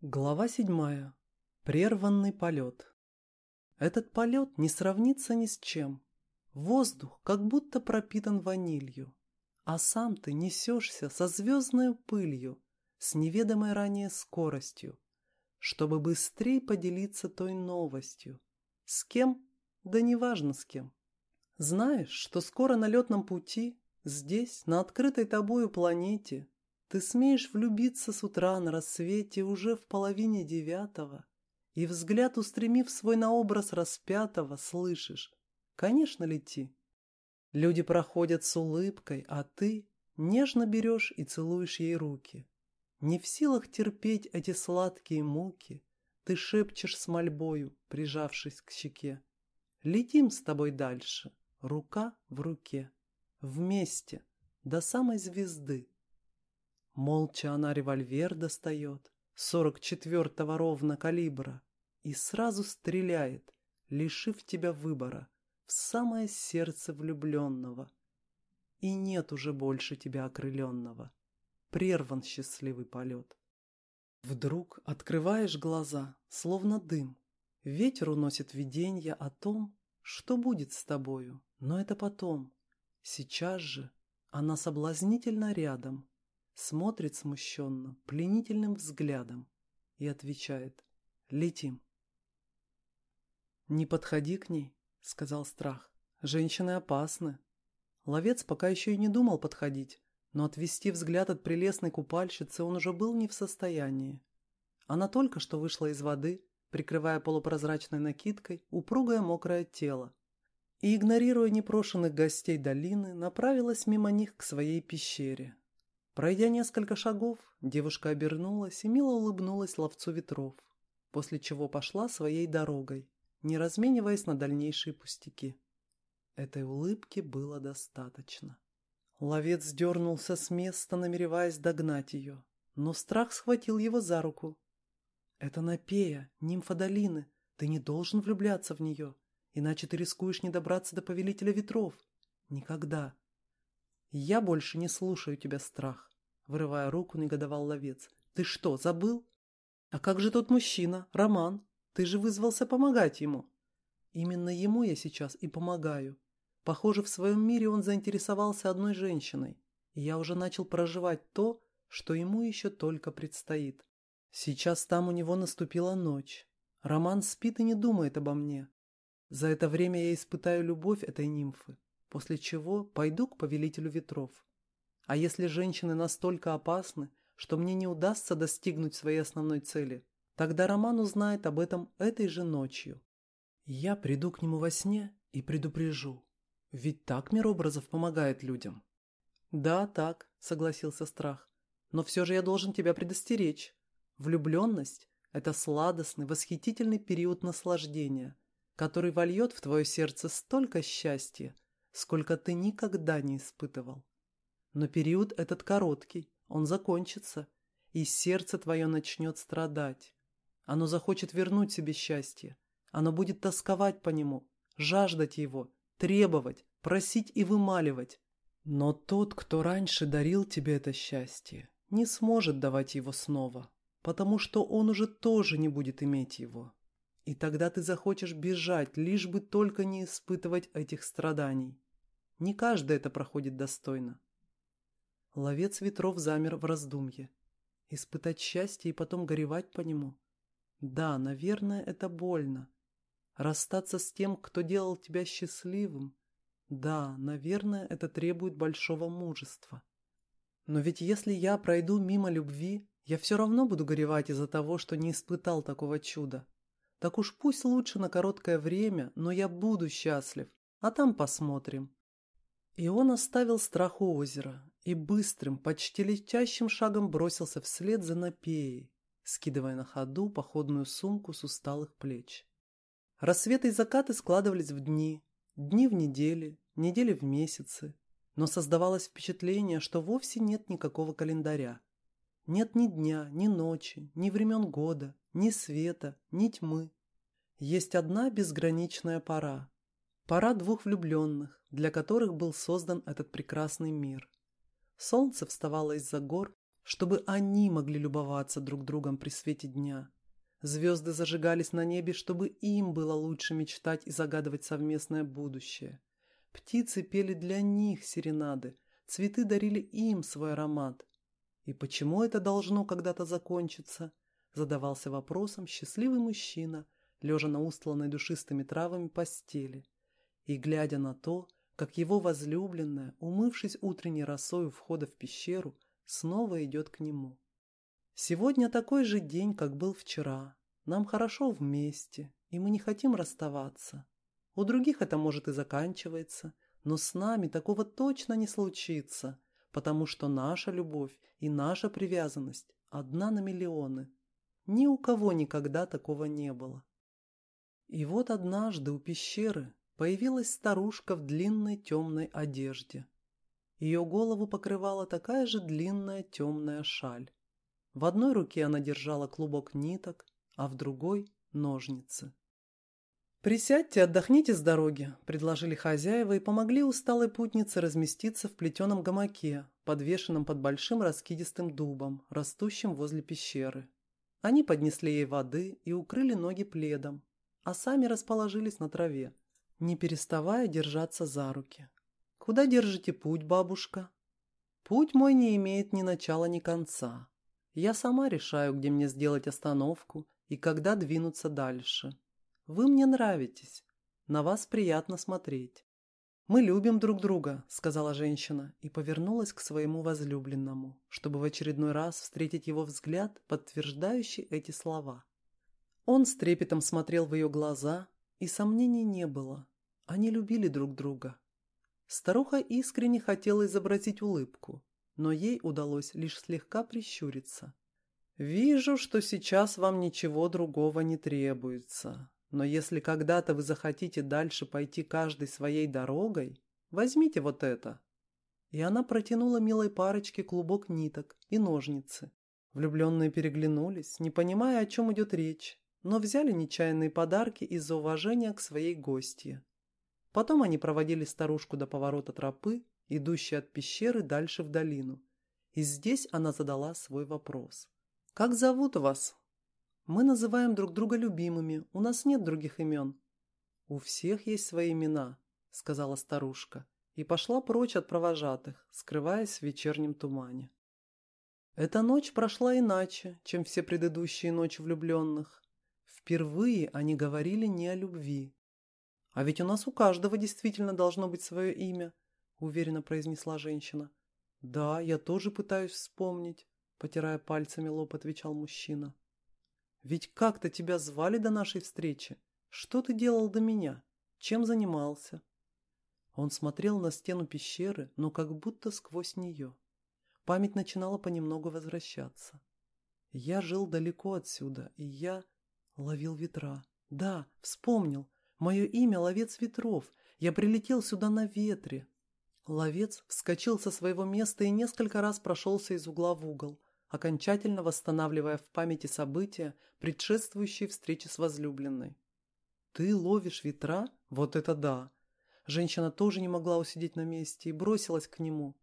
Глава седьмая. Прерванный полет. Этот полет не сравнится ни с чем. Воздух как будто пропитан ванилью, а сам ты несешься со звездной пылью, с неведомой ранее скоростью, чтобы быстрее поделиться той новостью. С кем? Да неважно с кем. Знаешь, что скоро на летном пути, здесь, на открытой тобою планете, ты смеешь влюбиться с утра на рассвете уже в половине девятого, и взгляд, устремив свой на образ распятого, слышишь «Конечно, лети». Люди проходят с улыбкой, а ты нежно берешь и целуешь ей руки. Не в силах терпеть эти сладкие муки, ты шепчешь с мольбою, прижавшись к щеке. Летим с тобой дальше, рука в руке, вместе, до самой звезды. Молча она револьвер достает, сорок четвертого ровно калибра, и сразу стреляет, лишив тебя выбора, в самое сердце влюбленного. И нет уже больше тебя окрыленного. Прерван счастливый полет. Вдруг открываешь глаза, словно дым. Ветер уносит виденья о том, что будет с тобою, но это потом. Сейчас же она соблазнительно рядом, смотрит смущенно, пленительным взглядом и отвечает «Летим». «Не подходи к ней», — сказал страх. «Женщины опасны». Ловец пока еще и не думал подходить, но отвести взгляд от прелестной купальщицы он уже был не в состоянии. Она только что вышла из воды, прикрывая полупрозрачной накидкой упругое мокрое тело, и, игнорируя непрошенных гостей долины, направилась мимо них к своей пещере. Пройдя несколько шагов, девушка обернулась и мило улыбнулась ловцу ветров, после чего пошла своей дорогой, не размениваясь на дальнейшие пустяки. Этой улыбки было достаточно. Ловец дернулся с места, намереваясь догнать ее, но страх схватил его за руку. «Это Напея, нимфа долины. Ты не должен влюбляться в нее, иначе ты рискуешь не добраться до Повелителя Ветров. Никогда. Я больше не слушаю тебя, страх. Вырывая руку, негодовал ловец. «Ты что, забыл? А как же тот мужчина, Роман? Ты же вызвался помогать ему». «Именно ему я сейчас и помогаю. Похоже, в своем мире он заинтересовался одной женщиной, и я уже начал проживать то, что ему еще только предстоит. Сейчас там у него наступила ночь. Роман спит и не думает обо мне. За это время я испытаю любовь этой нимфы, после чего пойду к повелителю ветров. А если женщины настолько опасны, что мне не удастся достигнуть своей основной цели, тогда Роман узнает об этом этой же ночью. Я приду к нему во сне и предупрежу. Ведь так мир образов помогает людям. Да, так, согласился страх. Но все же я должен тебя предостеречь. Влюбленность – это сладостный, восхитительный период наслаждения, который вольет в твое сердце столько счастья, сколько ты никогда не испытывал. Но период этот короткий, он закончится, и сердце твое начнет страдать. Оно захочет вернуть себе счастье. Оно будет тосковать по нему, жаждать его, требовать, просить и вымаливать. Но тот, кто раньше дарил тебе это счастье, не сможет давать его снова, потому что он уже тоже не будет иметь его. И тогда ты захочешь бежать, лишь бы только не испытывать этих страданий. Не каждый это проходит достойно. Ловец ветров замер в раздумье. Испытать счастье и потом горевать по нему? Да, наверное, это больно. Расстаться с тем, кто делал тебя счастливым? Да, наверное, это требует большого мужества. Но ведь если я пройду мимо любви, я все равно буду горевать из-за того, что не испытал такого чуда. Так уж пусть лучше на короткое время, но я буду счастлив, а там посмотрим. И он оставил страх у озера и быстрым, почти летящим шагом бросился вслед за Напеей, скидывая на ходу походную сумку с усталых плеч. Рассветы и закаты складывались в дни, дни в недели, недели в месяцы, но создавалось впечатление, что вовсе нет никакого календаря. Нет ни дня, ни ночи, ни времен года, ни света, ни тьмы. Есть одна безграничная пора. Пора двух влюбленных, для которых был создан этот прекрасный мир. Солнце вставало из-за гор, чтобы они могли любоваться друг другом при свете дня. Звезды зажигались на небе, чтобы им было лучше мечтать и загадывать совместное будущее. Птицы пели для них серенады, цветы дарили им свой аромат. И почему это должно когда-то закончиться? Задавался вопросом счастливый мужчина, лежа на устланной душистыми травами постели. И глядя на то, как его возлюбленная, умывшись утренней росой у входа в пещеру, снова идет к нему. Сегодня такой же день, как был вчера. Нам хорошо вместе, и мы не хотим расставаться. У других это может и заканчивается, но с нами такого точно не случится, потому что наша любовь и наша привязанность одна на миллионы. Ни у кого никогда такого не было. И вот однажды у пещеры появилась старушка в длинной темной одежде. Ее голову покрывала такая же длинная темная шаль. В одной руке она держала клубок ниток, а в другой – ножницы. «Присядьте, отдохните с дороги», – предложили хозяева и помогли усталой путнице разместиться в плетеном гамаке, подвешенном под большим раскидистым дубом, растущим возле пещеры. Они поднесли ей воды и укрыли ноги пледом, а сами расположились на траве, не переставая держаться за руки. Куда держите путь, бабушка? Путь мой не имеет ни начала, ни конца. Я сама решаю, где мне сделать остановку и когда двинуться дальше. Вы мне нравитесь. На вас приятно смотреть. «Мы любим друг друга», — сказала женщина и повернулась к своему возлюбленному, чтобы в очередной раз встретить его взгляд, подтверждающий эти слова. Он с трепетом смотрел в ее глаза, и сомнений не было. Они любили друг друга. Старуха искренне хотела изобразить улыбку, но ей удалось лишь слегка прищуриться. «Вижу, что сейчас вам ничего другого не требуется. Но если когда-то вы захотите дальше пойти каждой своей дорогой, возьмите вот это». И она протянула милой парочке клубок ниток и ножницы. Влюбленные переглянулись, не понимая, о чем идет речь, но взяли нечаянные подарки из-за уважения к своей гостье. Потом они проводили старушку до поворота тропы, идущей от пещеры дальше в долину. И здесь она задала свой вопрос. «Как зовут вас?» «Мы называем друг друга любимыми, у нас нет других имен». «У всех есть свои имена», — сказала старушка, и пошла прочь от провожатых, скрываясь в вечернем тумане. Эта ночь прошла иначе, чем все предыдущие ночи влюбленных. Впервые они говорили не о любви, «А ведь у нас у каждого действительно должно быть свое имя», — уверенно произнесла женщина. «Да, я тоже пытаюсь вспомнить», — потирая пальцами лоб, отвечал мужчина. «Ведь как-то тебя звали до нашей встречи. Что ты делал до меня? Чем занимался?» Он смотрел на стену пещеры, но как будто сквозь нее. Память начинала понемногу возвращаться. Я жил далеко отсюда, и я ловил ветра. Да, вспомнил. Мое имя Ловец Ветров. Я прилетел сюда на ветре. Ловец вскочил со своего места и несколько раз прошелся из угла в угол, окончательно восстанавливая в памяти события, предшествующие встрече с возлюбленной. «Ты ловишь ветра? Вот это да!» Женщина тоже не могла усидеть на месте и бросилась к нему.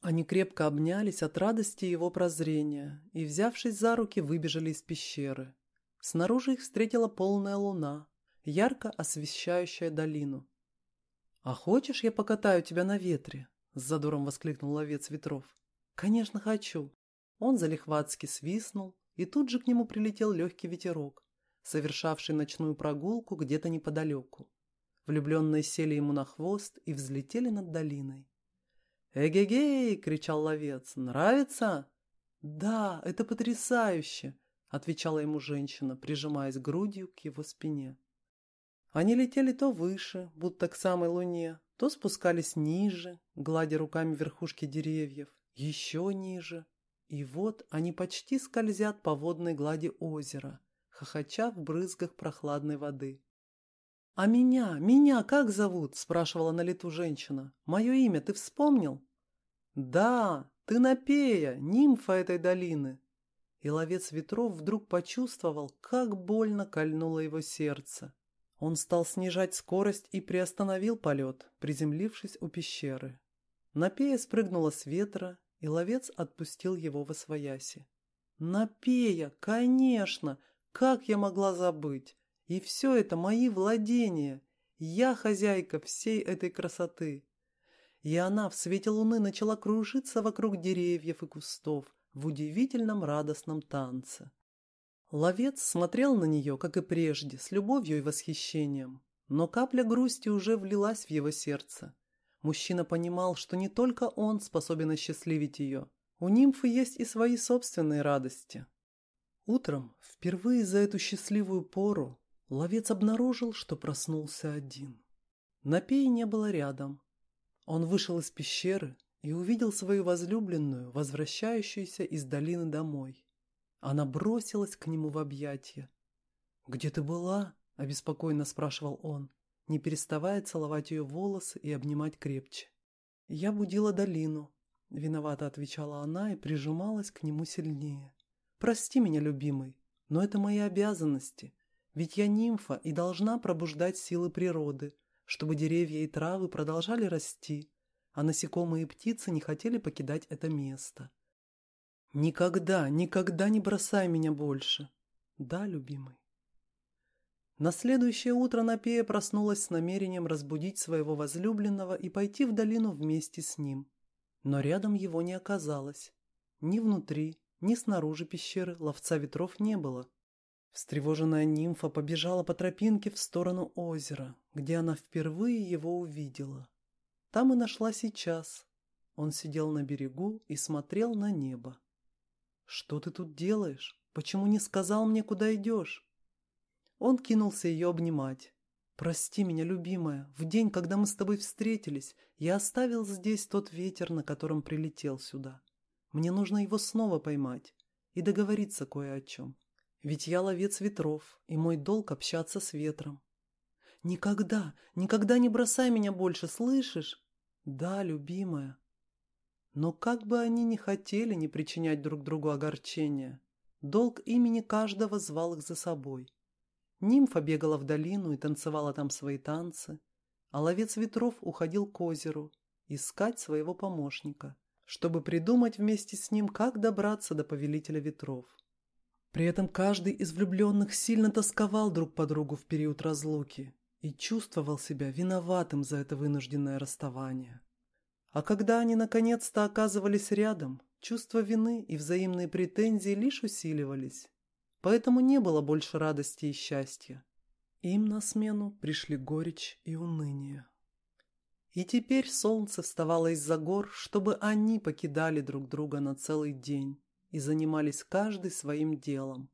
Они крепко обнялись от радости его прозрения и, взявшись за руки, выбежали из пещеры. Снаружи их встретила полная луна, ярко освещающая долину. «А хочешь, я покатаю тебя на ветре?» — с задором воскликнул ловец ветров. «Конечно, хочу». Он залихватски свистнул, и тут же к нему прилетел легкий ветерок, совершавший ночную прогулку где-то неподалеку. Влюбленные сели ему на хвост и взлетели над долиной. «Эгегей!» — кричал ловец. «Нравится?» «Да, это потрясающе!» — отвечала ему женщина, прижимаясь грудью к его спине. Они летели то выше, будто к самой луне, то спускались ниже, гладя руками верхушки деревьев, еще ниже. И вот они почти скользят по водной глади озера, хохоча в брызгах прохладной воды. «А меня, меня как зовут?» – спрашивала на лету женщина. «Мое имя ты вспомнил?» «Да, ты Напея, нимфа этой долины». И ловец ветров вдруг почувствовал, как больно кольнуло его сердце. Он стал снижать скорость и приостановил полет, приземлившись у пещеры. Напея спрыгнула с ветра и ловец отпустил его во свояси. «Напея, конечно! Как я могла забыть? И все это мои владения. Я хозяйка всей этой красоты». И она в свете луны начала кружиться вокруг деревьев и кустов в удивительном радостном танце. Ловец смотрел на нее, как и прежде, с любовью и восхищением, но капля грусти уже влилась в его сердце. Мужчина понимал, что не только он способен осчастливить ее. У нимфы есть и свои собственные радости. Утром, впервые за эту счастливую пору, ловец обнаружил, что проснулся один. Напей не было рядом. Он вышел из пещеры и увидел свою возлюбленную, возвращающуюся из долины домой. Она бросилась к нему в объятия. «Где ты была?» – обеспокоенно спрашивал он не переставая целовать ее волосы и обнимать крепче. «Я будила долину», — виновато отвечала она и прижималась к нему сильнее. «Прости меня, любимый, но это мои обязанности, ведь я нимфа и должна пробуждать силы природы, чтобы деревья и травы продолжали расти, а насекомые и птицы не хотели покидать это место. Никогда, никогда не бросай меня больше. Да, любимый. На следующее утро Напея проснулась с намерением разбудить своего возлюбленного и пойти в долину вместе с ним. Но рядом его не оказалось. Ни внутри, ни снаружи пещеры ловца ветров не было. Встревоженная нимфа побежала по тропинке в сторону озера, где она впервые его увидела. Там и нашла сейчас. Он сидел на берегу и смотрел на небо. «Что ты тут делаешь? Почему не сказал мне, куда идешь?» Он кинулся ее обнимать. «Прости меня, любимая, в день, когда мы с тобой встретились, я оставил здесь тот ветер, на котором прилетел сюда. Мне нужно его снова поймать и договориться кое о чем. Ведь я ловец ветров, и мой долг общаться с ветром. Никогда, никогда не бросай меня больше, слышишь? Да, любимая. Но как бы они ни хотели не причинять друг другу огорчения, долг имени каждого звал их за собой. Нимфа бегала в долину и танцевала там свои танцы, а ловец ветров уходил к озеру искать своего помощника, чтобы придумать вместе с ним, как добраться до повелителя ветров. При этом каждый из влюбленных сильно тосковал друг по другу в период разлуки и чувствовал себя виноватым за это вынужденное расставание. А когда они наконец-то оказывались рядом, чувство вины и взаимные претензии лишь усиливались. Поэтому не было больше радости и счастья. Им на смену пришли горечь и уныние. И теперь солнце вставало из-за гор, чтобы они покидали друг друга на целый день и занимались каждый своим делом.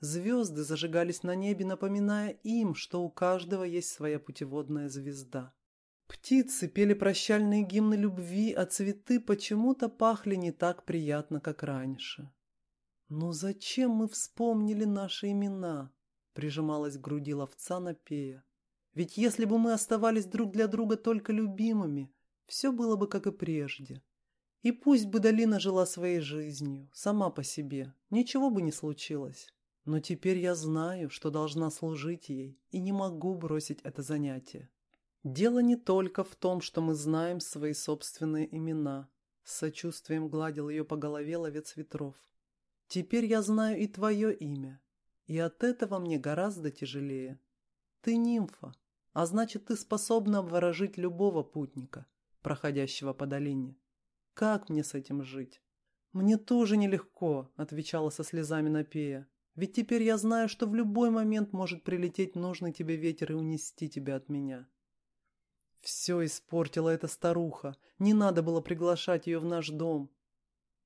Звезды зажигались на небе, напоминая им, что у каждого есть своя путеводная звезда. Птицы пели прощальные гимны любви, а цветы почему-то пахли не так приятно, как раньше. «Но зачем мы вспомнили наши имена?» — прижималась к груди ловца Напея. «Ведь если бы мы оставались друг для друга только любимыми, все было бы как и прежде. И пусть бы долина жила своей жизнью, сама по себе, ничего бы не случилось. Но теперь я знаю, что должна служить ей, и не могу бросить это занятие. Дело не только в том, что мы знаем свои собственные имена». С сочувствием гладил ее по голове ловец ветров. Теперь я знаю и твое имя, и от этого мне гораздо тяжелее. Ты нимфа, а значит, ты способна обворожить любого путника, проходящего по долине. Как мне с этим жить? Мне тоже нелегко, отвечала со слезами Напея. Ведь теперь я знаю, что в любой момент может прилететь нужный тебе ветер и унести тебя от меня. Все испортила эта старуха. Не надо было приглашать ее в наш дом.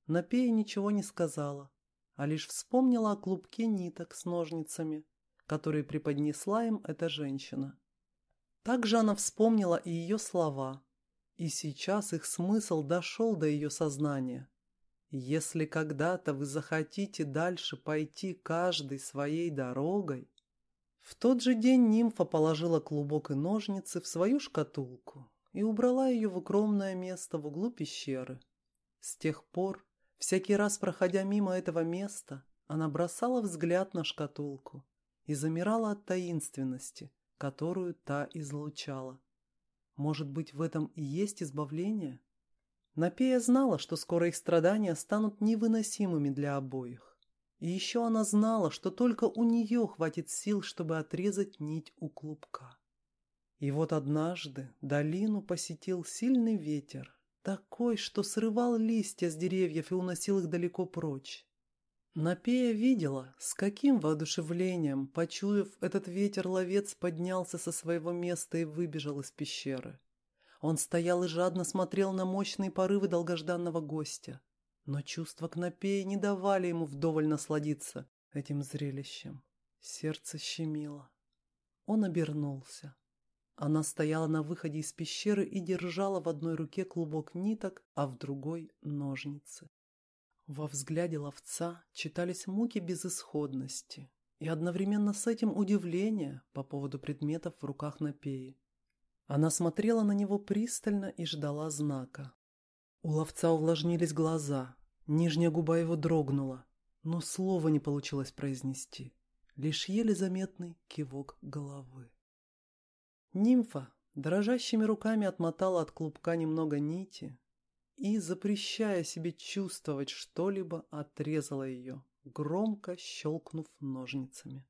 Напея ничего не сказала, а лишь вспомнила о клубке ниток с ножницами, которые преподнесла им эта женщина. Также она вспомнила и ее слова, и сейчас их смысл дошел до ее сознания. Если когда-то вы захотите дальше пойти каждой своей дорогой, в тот же день нимфа положила клубок и ножницы в свою шкатулку и убрала ее в укромное место в углу пещеры. С тех пор Всякий раз, проходя мимо этого места, она бросала взгляд на шкатулку и замирала от таинственности, которую та излучала. Может быть, в этом и есть избавление? Напея знала, что скоро их страдания станут невыносимыми для обоих. И еще она знала, что только у нее хватит сил, чтобы отрезать нить у клубка. И вот однажды долину посетил сильный ветер, такой, что срывал листья с деревьев и уносил их далеко прочь. Напея видела, с каким воодушевлением, почуяв этот ветер, ловец поднялся со своего места и выбежал из пещеры. Он стоял и жадно смотрел на мощные порывы долгожданного гостя. Но чувства к Напее не давали ему вдоволь насладиться этим зрелищем. Сердце щемило. Он обернулся. Она стояла на выходе из пещеры и держала в одной руке клубок ниток, а в другой — ножницы. Во взгляде ловца читались муки безысходности и одновременно с этим удивление по поводу предметов в руках Напеи. Она смотрела на него пристально и ждала знака. У ловца увлажнились глаза, нижняя губа его дрогнула, но слова не получилось произнести, лишь еле заметный кивок головы. Нимфа дрожащими руками отмотала от клубка немного нити и, запрещая себе чувствовать что-либо, отрезала ее, громко щелкнув ножницами.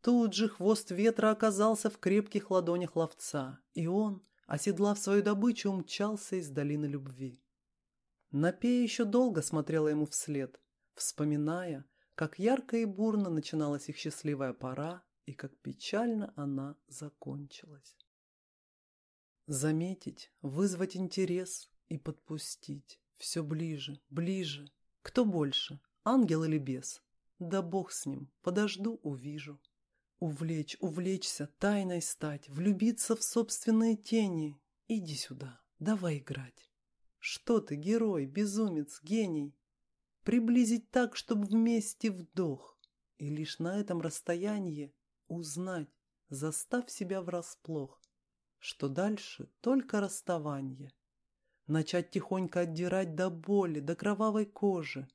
Тут же хвост ветра оказался в крепких ладонях ловца, и он, оседлав свою добычу, умчался из долины любви. Напея еще долго смотрела ему вслед, вспоминая, как ярко и бурно начиналась их счастливая пора и как печально она закончилась. Заметить, вызвать интерес и подпустить. Все ближе, ближе. Кто больше, ангел или бес? Да бог с ним, подожду, увижу. Увлечь, увлечься, тайной стать, влюбиться в собственные тени. Иди сюда, давай играть. Что ты, герой, безумец, гений? Приблизить так, чтобы вместе вдох. И лишь на этом расстоянии узнать, заставь себя врасплох, что дальше только расставание. Начать тихонько отдирать до боли, до кровавой кожи,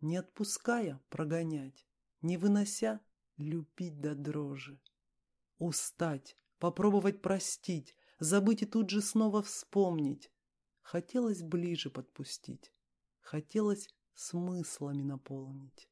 не отпуская прогонять, не вынося любить до дрожи. Устать, попробовать простить, забыть и тут же снова вспомнить. Хотелось ближе подпустить, хотелось смыслами наполнить.